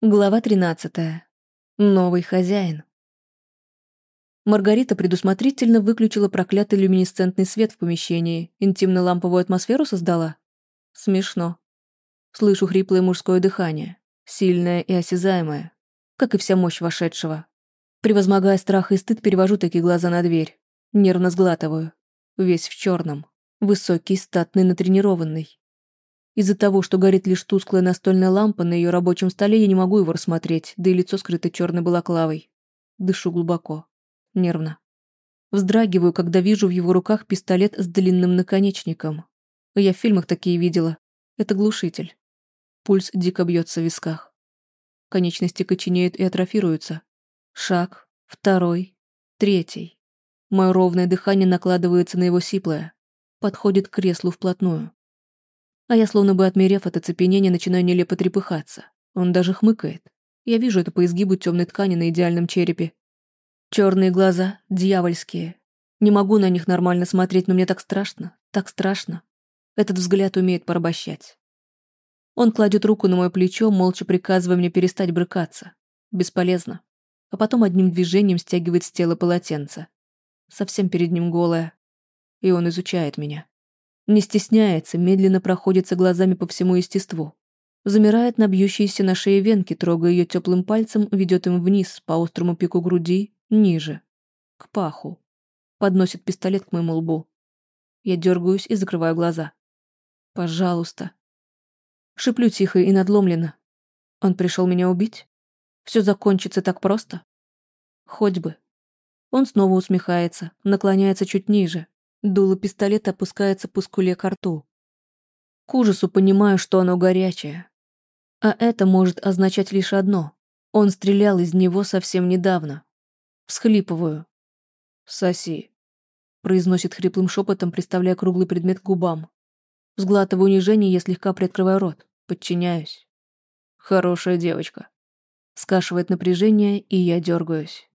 Глава 13. Новый хозяин. Маргарита предусмотрительно выключила проклятый люминесцентный свет в помещении, интимно-ламповую атмосферу создала. Смешно. Слышу хриплое мужское дыхание, сильное и осязаемое, как и вся мощь вошедшего. Превозмогая страх и стыд, перевожу такие глаза на дверь. Нервно сглатываю. Весь в черном, Высокий, статный, натренированный. Из-за того, что горит лишь тусклая настольная лампа на ее рабочем столе, я не могу его рассмотреть, да и лицо скрыто черной балаклавой. Дышу глубоко. Нервно. Вздрагиваю, когда вижу в его руках пистолет с длинным наконечником. Я в фильмах такие видела. Это глушитель. Пульс дико бьется в висках. Конечности коченеют и атрофируются. Шаг, второй, третий. Мое ровное дыхание накладывается на его сиплое. Подходит к креслу вплотную. А я, словно бы отмерев от оцепенения, начинаю нелепо трепыхаться. Он даже хмыкает. Я вижу это по изгибу темной ткани на идеальном черепе. Черные глаза, дьявольские. Не могу на них нормально смотреть, но мне так страшно, так страшно. Этот взгляд умеет порабощать. Он кладет руку на мое плечо, молча приказывая мне перестать брыкаться. Бесполезно. А потом одним движением стягивает с тела полотенце. Совсем перед ним голая. И он изучает меня. Не стесняется, медленно проходится глазами по всему естеству. Замирает на бьющиеся на шее венки, трогая ее теплым пальцем, ведет им вниз, по острому пику груди, ниже. К паху. Подносит пистолет к моему лбу. Я дергаюсь и закрываю глаза. «Пожалуйста». Шиплю тихо и надломленно. Он пришел меня убить? Все закончится так просто? Хоть бы. Он снова усмехается, наклоняется чуть ниже, Дуло пистолета опускается по скуле к рту. К ужасу понимаю, что оно горячее. А это может означать лишь одно. Он стрелял из него совсем недавно. Всхлипываю. «Соси», — произносит хриплым шепотом, приставляя круглый предмет к губам. Сглатываю унижение, я слегка приоткрываю рот. Подчиняюсь. «Хорошая девочка». Скашивает напряжение, и я дергаюсь.